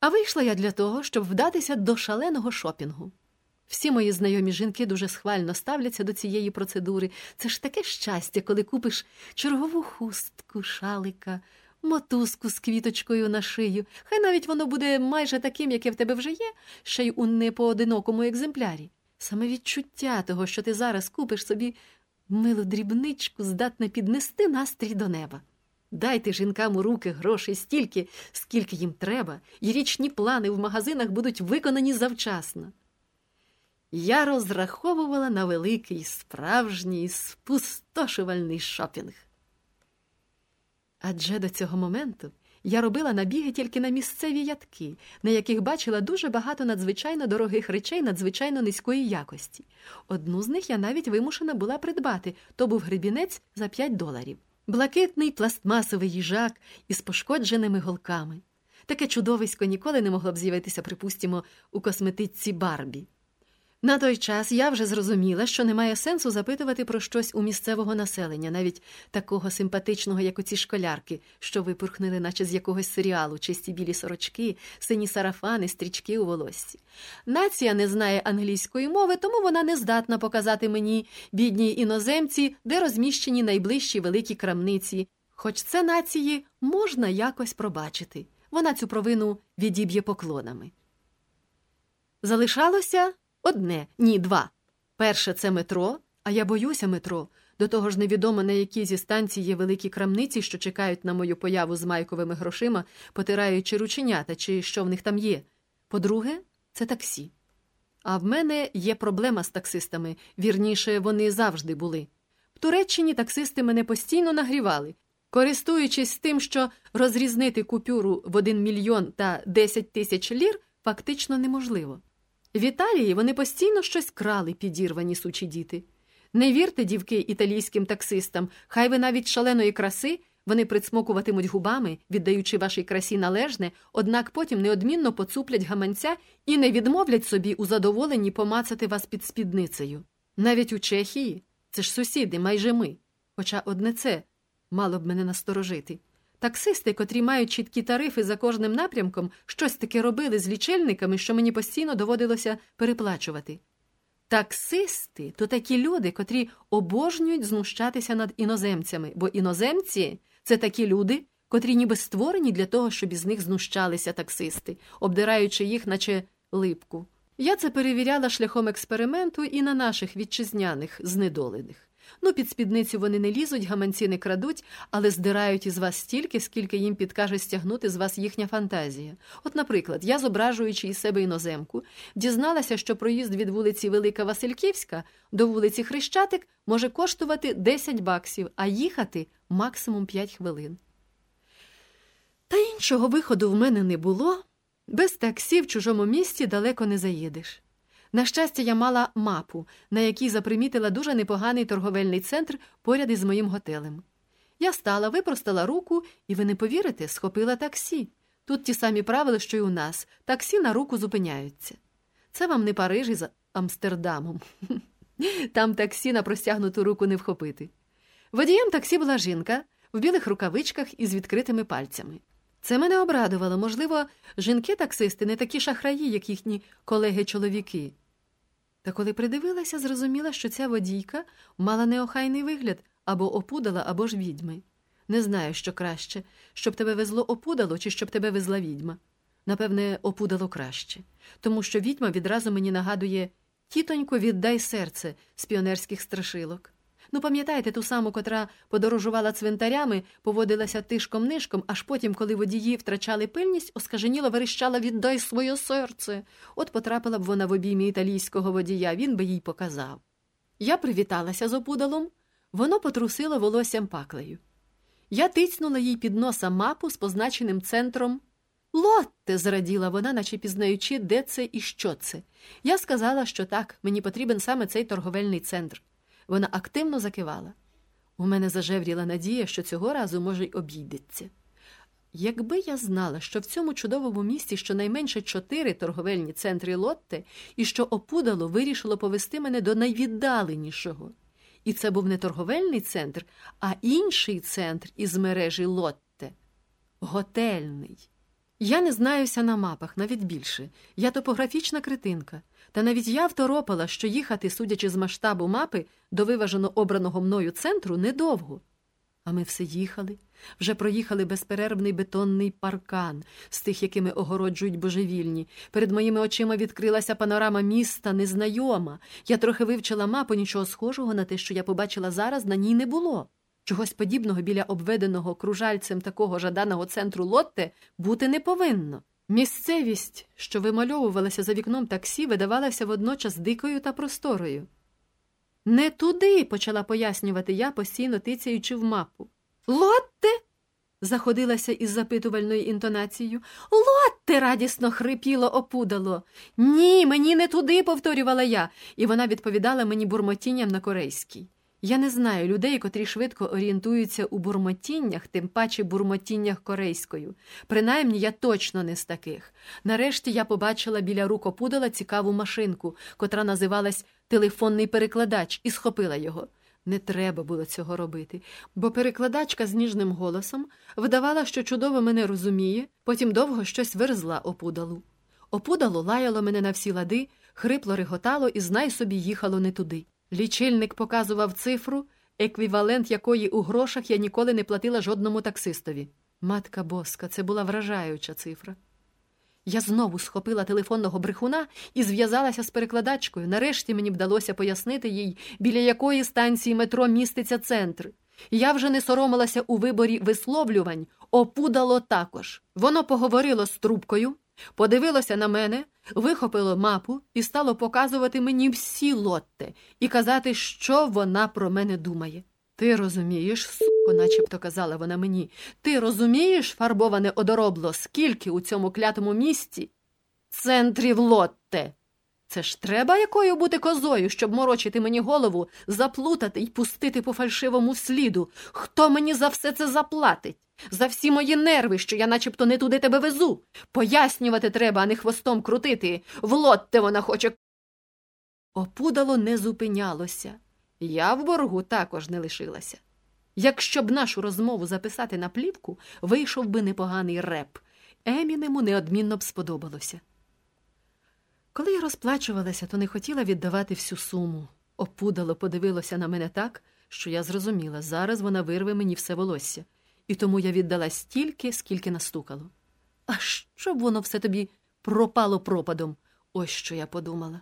А вийшла я для того, щоб вдатися до шаленого шопінгу. Всі мої знайомі жінки дуже схвально ставляться до цієї процедури. Це ж таке щастя, коли купиш чергову хустку, шалика, мотузку з квіточкою на шию. Хай навіть воно буде майже таким, яке в тебе вже є, ще й у непоодинокому екземплярі. Саме відчуття того, що ти зараз купиш собі милу дрібничку, здатне піднести настрій до неба. Дайте жінкам у руки грошей стільки, скільки їм треба, і річні плани в магазинах будуть виконані завчасно. Я розраховувала на великий справжній спустошувальний шопінг. Адже до цього моменту я робила набіги тільки на місцеві ядки, на яких бачила дуже багато надзвичайно дорогих речей надзвичайно низької якості. Одну з них я навіть вимушена була придбати то був гребінець за 5 доларів. Блакитний пластмасовий їжак із пошкодженими голками. Таке чудовисько ніколи не могло б з'явитися, припустимо, у косметичці Барбі. На той час я вже зрозуміла, що немає сенсу запитувати про щось у місцевого населення, навіть такого симпатичного, як оці школярки, що випурхнули, наче з якогось серіалу, чисті білі сорочки, сині сарафани, стрічки у волоссі. Нація не знає англійської мови, тому вона не здатна показати мені, бідні іноземці, де розміщені найближчі великі крамниці. Хоч це нації можна якось пробачити. Вона цю провину відіб'є поклонами. Залишалося Одне, ні, два. Перше це метро, а я боюся метро. До того ж, невідомо, на якій зі станції є великі крамниці, що чекають на мою появу з майковими грошима, потираючи рученята, чи що в них там є. По-друге, це таксі. А в мене є проблема з таксистами, вірніше, вони завжди були. В Туреччині таксисти мене постійно нагрівали, користуючись тим, що розрізнити купюру в один мільйон та десять тисяч лір фактично неможливо. В Італії вони постійно щось крали, підірвані сучі діти. Не вірте, дівки, італійським таксистам, хай ви навіть шаленої краси, вони прицмокуватимуть губами, віддаючи вашій красі належне, однак потім неодмінно поцуплять гаманця і не відмовлять собі у задоволенні помацати вас під спідницею. Навіть у Чехії це ж сусіди, майже ми. Хоча одне це мало б мене насторожити. Таксисти, котрі мають чіткі тарифи за кожним напрямком, щось таке робили з лічильниками, що мені постійно доводилося переплачувати. Таксисти то такі люди, котрі обожнюють знущатися над іноземцями, бо іноземці це такі люди, котрі ніби створені для того, щоб із них знущалися таксисти, обдираючи їх, наче липку. Я це перевіряла шляхом експерименту і на наших вітчизняних знедолених. Ну, під спідницю вони не лізуть, гаманці не крадуть, але здирають із вас стільки, скільки їм підкаже стягнути з вас їхня фантазія. От, наприклад, я, зображуючи із себе іноземку, дізналася, що проїзд від вулиці Велика Васильківська до вулиці Хрещатик може коштувати 10 баксів, а їхати максимум 5 хвилин. Та іншого виходу в мене не було. Без таксі в чужому місті далеко не заїдеш. На щастя, я мала мапу, на якій запримітила дуже непоганий торговельний центр поряд із моїм готелем. Я стала, випростала руку, і ви не повірите, схопила таксі. Тут ті самі правила, що й у нас таксі на руку зупиняються. Це вам не Париж із Амстердамом. Там таксі на простягнуту руку не вхопити. Водієм таксі була жінка в білих рукавичках із відкритими пальцями. Це мене обрадувало. Можливо, жінки-таксисти не такі шахраї, як їхні колеги-чоловіки. Та коли придивилася, зрозуміла, що ця водійка мала неохайний вигляд або опудала, або ж відьми. Не знаю, що краще, щоб тебе везло опудало, чи щоб тебе везла відьма. Напевне, опудало краще, тому що відьма відразу мені нагадує тітонько, віддай серце з піонерських страшилок. Ну, пам'ятаєте ту саму, котра подорожувала цвинтарями, поводилася тишком нишком, аж потім, коли водії втрачали пильність, оскаженіло верещала віддай своє серце. От потрапила б вона в обіймі італійського водія, він би їй показав. Я привіталася з опудалом, воно потрусило волоссям паклею. Я тицнула їй під носа мапу з позначеним центром. Лотте, зраділа вона, наче пізнаючи, де це і що це. Я сказала, що так, мені потрібен саме цей торговельний центр. Вона активно закивала. У мене зажевріла надія, що цього разу, може, й обійдеться. Якби я знала, що в цьому чудовому місті щонайменше чотири торговельні центри Лотте, і що опудало вирішило повести мене до найвіддаленішого. І це був не торговельний центр, а інший центр із мережі Лотте готельний. Я не знаюся на мапах, навіть більше. Я топографічна критинка. Та навіть я второпала, що їхати, судячи з масштабу мапи, до виважено обраного мною центру недовго. А ми все їхали, вже проїхали безперервний бетонний паркан, з тих, якими огороджують божевільні. Перед моїми очима відкрилася панорама міста, незнайома. Я трохи вивчила мапу, нічого схожого на те, що я побачила зараз, на ній не було. Чогось подібного біля обведеного кружальцем такого жаданого центру Лотте бути не повинно. Місцевість, що вимальовувалася за вікном таксі, видавалася водночас дикою та просторою. Не туди, почала пояснювати я, постійно тицяючи в мапу. Лотте. заходилася із запитувальною інтонацією. Лотте. радісно хрипіло опудало. Ні, мені не туди, повторювала я, і вона відповідала мені бурмотінням на корейській. Я не знаю людей, котрі швидко орієнтуються у бурмотіннях, тим паче бурмотіннях корейською. Принаймні, я точно не з таких. Нарешті я побачила біля рук опудала цікаву машинку, котра називалась телефонний перекладач, і схопила його. Не треба було цього робити, бо перекладачка з ніжним голосом видавала, що чудово мене розуміє, потім довго щось верзла опудалу. Опудало лаяло мене на всі лади, хрипло реготало і знай собі їхало не туди. Лічильник показував цифру, еквівалент якої у грошах я ніколи не платила жодному таксистові. Матка боска, це була вражаюча цифра. Я знову схопила телефонного брехуна і зв'язалася з перекладачкою. Нарешті мені вдалося пояснити їй, біля якої станції метро міститься центр. Я вже не соромилася у виборі висловлювань, опудало також. Воно поговорило з трубкою, подивилося на мене, вихопило мапу і стало показувати мені всі лотте і казати, що вона про мене думає. Ти розумієш, суко, начебто казала вона мені, ти розумієш, фарбоване одоробло, скільки у цьому клятому місті? Центрів лотте. Це ж треба якою бути козою, щоб морочити мені голову, заплутати й пустити по фальшивому сліду. Хто мені за все це заплатить? За всі мої нерви, що я начебто не туди тебе везу. Пояснювати треба, а не хвостом крутити. В лотте вона хоче. Опудало не зупинялося. Я в боргу також не лишилася. Якщо б нашу розмову записати на плівку, вийшов би непоганий реп. Емінему неодмінно б сподобалося. Коли я розплачувалася, то не хотіла віддавати всю суму. Опудало подивилося на мене так, що я зрозуміла, зараз вона вирве мені все волосся, і тому я віддала стільки, скільки настукало. А щоб воно все тобі пропало пропадом, ось що я подумала.